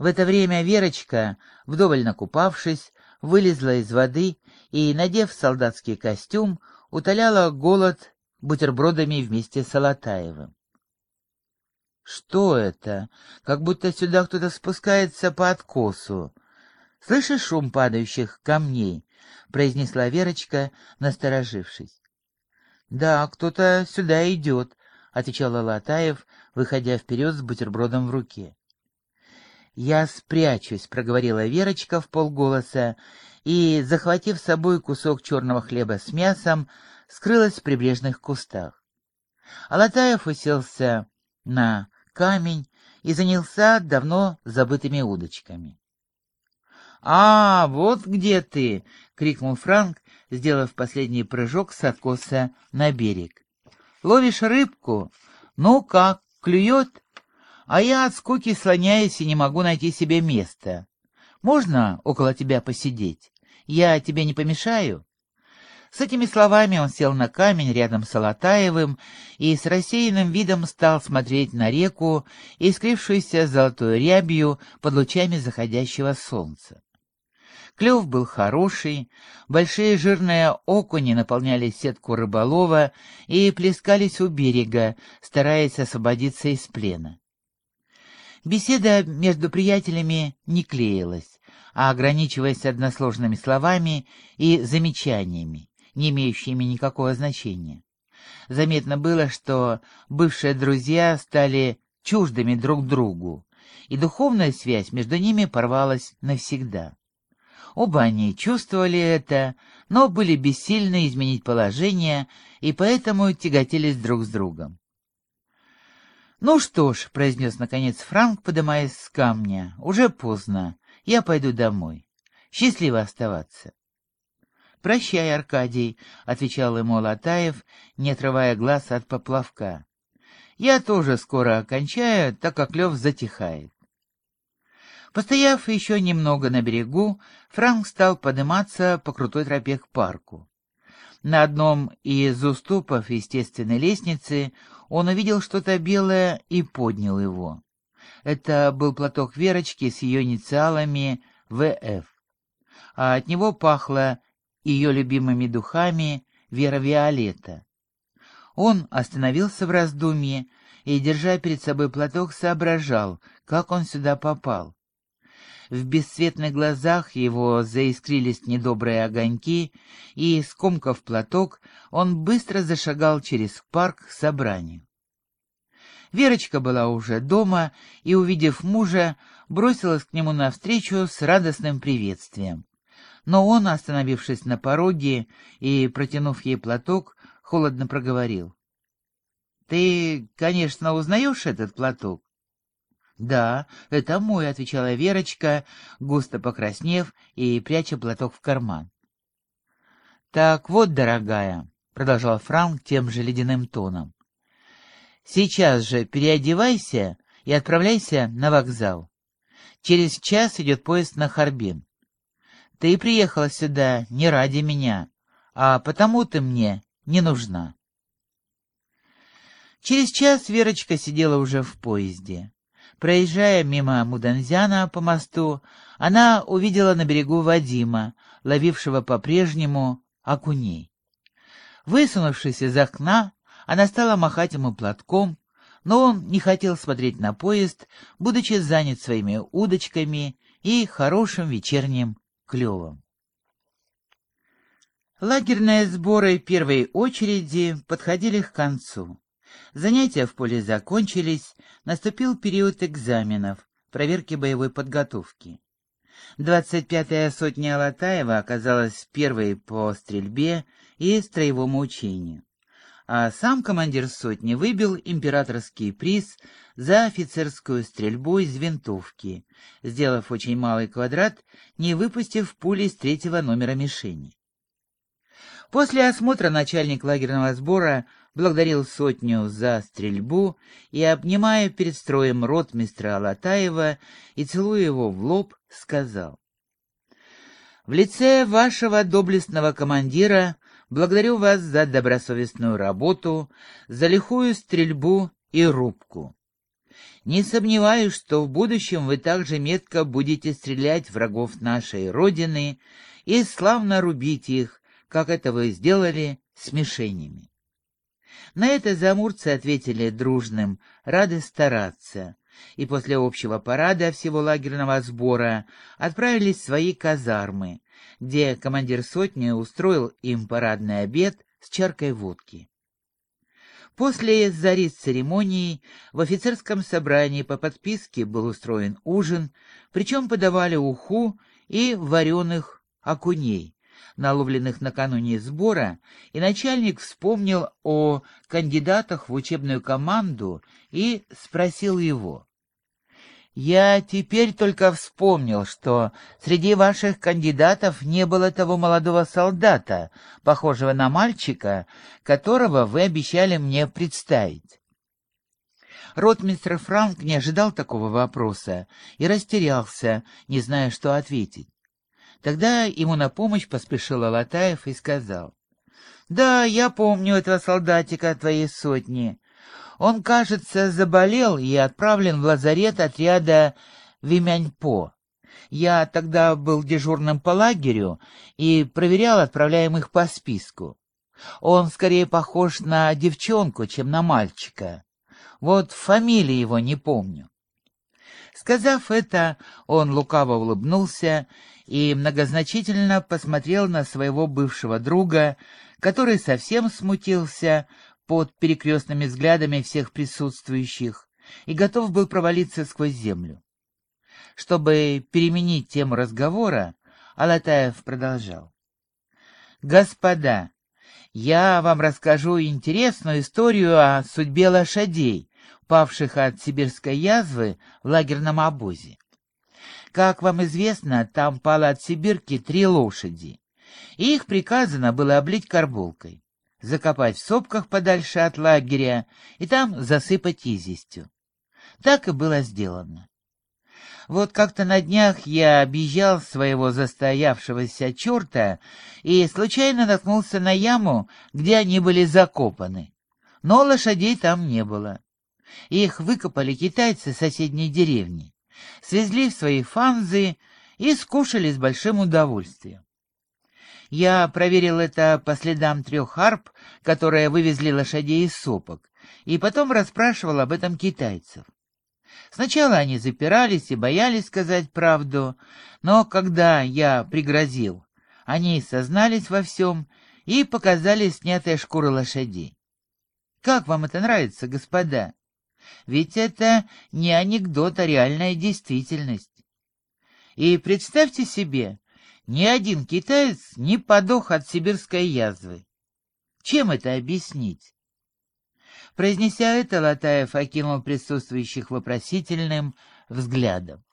В это время Верочка, вдоволь накупавшись, вылезла из воды и, надев солдатский костюм, утоляла голод бутербродами вместе с Алатаевым. «Что это? Как будто сюда кто-то спускается по откосу. Слышишь шум падающих камней?» — произнесла Верочка, насторожившись. «Да, кто-то сюда идет», — отвечал Алатаев, выходя вперед с бутербродом в руке. «Я спрячусь», — проговорила Верочка в полголоса, и, захватив с собой кусок черного хлеба с мясом, скрылась в прибрежных кустах. Алатаев уселся на камень и занялся давно забытыми удочками. «А, вот где ты!» — крикнул Франк, сделав последний прыжок с откоса на берег. «Ловишь рыбку? Ну как, клюет? А я от скуки слоняюсь и не могу найти себе места. Можно около тебя посидеть? Я тебе не помешаю?» С этими словами он сел на камень рядом с Алатаевым и с рассеянным видом стал смотреть на реку, искрившуюся золотой рябью под лучами заходящего солнца. Клев был хороший, большие жирные окуни наполняли сетку рыболова и плескались у берега, стараясь освободиться из плена. Беседа между приятелями не клеилась, а ограничиваясь односложными словами и замечаниями не имеющими никакого значения. Заметно было, что бывшие друзья стали чуждыми друг другу, и духовная связь между ними порвалась навсегда. Оба они чувствовали это, но были бессильны изменить положение и поэтому тяготились друг с другом. «Ну что ж», — произнес наконец Франк, подымаясь с камня, — «уже поздно, я пойду домой. Счастливо оставаться». «Прощай, Аркадий», — отвечал ему Алатаев, не отрывая глаз от поплавка. «Я тоже скоро окончаю, так как лев затихает». Постояв еще немного на берегу, Франк стал подниматься по крутой тропе к парку. На одном из уступов естественной лестницы он увидел что-то белое и поднял его. Это был платок Верочки с ее инициалами «ВФ», а от него пахло ее любимыми духами Вера Виолетта. Он остановился в раздумье и, держа перед собой платок, соображал, как он сюда попал. В бесцветных глазах его заискрились недобрые огоньки, и, скомкав платок, он быстро зашагал через парк к собранию. Верочка была уже дома и, увидев мужа, бросилась к нему навстречу с радостным приветствием но он, остановившись на пороге и протянув ей платок, холодно проговорил. «Ты, конечно, узнаешь этот платок?» «Да, это мой», — отвечала Верочка, густо покраснев и пряча платок в карман. «Так вот, дорогая», — продолжал Франк тем же ледяным тоном, — «сейчас же переодевайся и отправляйся на вокзал. Через час идет поезд на Харбин. Ты приехала сюда не ради меня, а потому ты мне не нужна. Через час Верочка сидела уже в поезде. Проезжая мимо Муданзяна по мосту, она увидела на берегу Вадима, ловившего по-прежнему окуней. Высунувшись из окна, она стала махать ему платком, но он не хотел смотреть на поезд, будучи занят своими удочками и хорошим вечерним клевом. Лагерные сборы первой очереди подходили к концу. Занятия в поле закончились, наступил период экзаменов, проверки боевой подготовки. Двадцать пятая сотня Алатаева оказалась первой по стрельбе и строевому учению а сам командир сотни выбил императорский приз за офицерскую стрельбу из винтовки, сделав очень малый квадрат, не выпустив пули с третьего номера мишени. После осмотра начальник лагерного сбора благодарил сотню за стрельбу и, обнимая перед строем ротмистра Алатаева и целуя его в лоб, сказал. «В лице вашего доблестного командира Благодарю вас за добросовестную работу, за лихую стрельбу и рубку. Не сомневаюсь, что в будущем вы также метко будете стрелять врагов нашей Родины и славно рубить их, как это вы сделали с мишенями. На это замурцы ответили дружным, рады стараться, и после общего парада всего лагерного сбора отправились в свои казармы, где командир сотни устроил им парадный обед с чаркой водки. После зари церемонии в офицерском собрании по подписке был устроен ужин, причем подавали уху и вареных окуней, наловленных накануне сбора, и начальник вспомнил о кандидатах в учебную команду и спросил его. Я теперь только вспомнил, что среди ваших кандидатов не было того молодого солдата, похожего на мальчика, которого вы обещали мне представить. Ротмистр Франк не ожидал такого вопроса и растерялся, не зная, что ответить. Тогда ему на помощь поспешил Алатаев и сказал, «Да, я помню этого солдатика твоей сотни. Он, кажется, заболел и отправлен в лазарет отряда Вимяньпо. Я тогда был дежурным по лагерю и проверял отправляемых по списку. Он скорее похож на девчонку, чем на мальчика. Вот фамилии его не помню. Сказав это, он лукаво улыбнулся и многозначительно посмотрел на своего бывшего друга, который совсем смутился, под перекрестными взглядами всех присутствующих и готов был провалиться сквозь землю. Чтобы переменить тему разговора, Алатаев продолжал. «Господа, я вам расскажу интересную историю о судьбе лошадей, павших от сибирской язвы в лагерном обозе. Как вам известно, там пало от сибирки три лошади, их приказано было облить карболкой закопать в сопках подальше от лагеря и там засыпать изистью. Так и было сделано. Вот как-то на днях я объезжал своего застоявшегося черта и случайно наткнулся на яму, где они были закопаны. Но лошадей там не было. Их выкопали китайцы соседней деревни, свезли в свои фанзы и скушали с большим удовольствием. Я проверил это по следам трех арп, которые вывезли лошадей из сопок, и потом расспрашивал об этом китайцев. Сначала они запирались и боялись сказать правду, но когда я пригрозил, они сознались во всем и показали снятые шкуры лошадей. Как вам это нравится, господа? Ведь это не анекдот, а реальная действительность. И представьте себе, ни один китаец не подох от сибирской язвы. Чем это объяснить? Произнеся это, Латаев окинул присутствующих вопросительным взглядом.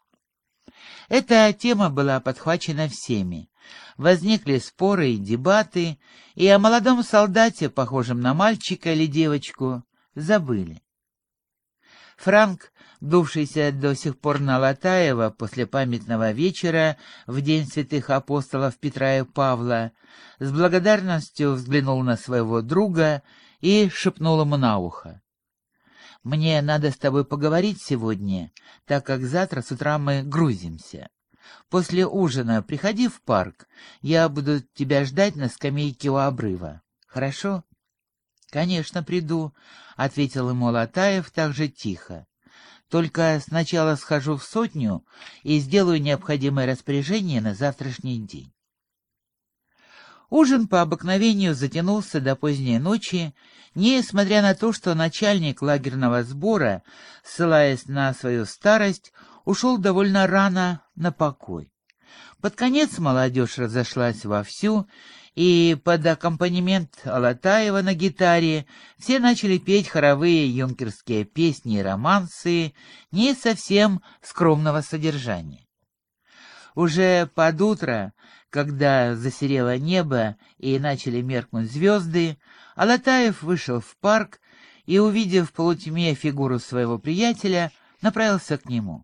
Эта тема была подхвачена всеми. Возникли споры и дебаты, и о молодом солдате, похожем на мальчика или девочку, забыли. Франк дувшийся до сих пор на Латаева после памятного вечера в день святых апостолов Петра и Павла, с благодарностью взглянул на своего друга и шепнул ему на ухо. «Мне надо с тобой поговорить сегодня, так как завтра с утра мы грузимся. После ужина приходи в парк, я буду тебя ждать на скамейке у обрыва. Хорошо?» «Конечно, приду», — ответил ему Латаев так же тихо. Только сначала схожу в сотню и сделаю необходимое распоряжение на завтрашний день. Ужин по обыкновению затянулся до поздней ночи, несмотря на то, что начальник лагерного сбора, ссылаясь на свою старость, ушел довольно рано на покой. Под конец молодежь разошлась вовсю, и под аккомпанемент Алатаева на гитаре все начали петь хоровые юнкерские песни и романсы не совсем скромного содержания. Уже под утро, когда засерело небо и начали меркнуть звезды, Алатаев вышел в парк и, увидев в полутьме фигуру своего приятеля, направился к нему.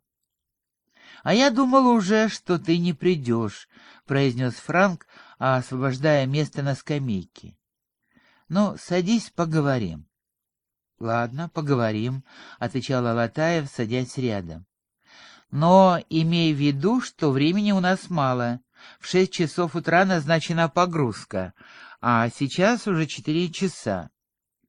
«А я думал уже, что ты не придешь», — произнес Франк, освобождая место на скамейке. «Ну, садись, поговорим». «Ладно, поговорим», — отвечал Алатаев, садясь рядом. «Но имей в виду, что времени у нас мало. В шесть часов утра назначена погрузка, а сейчас уже четыре часа.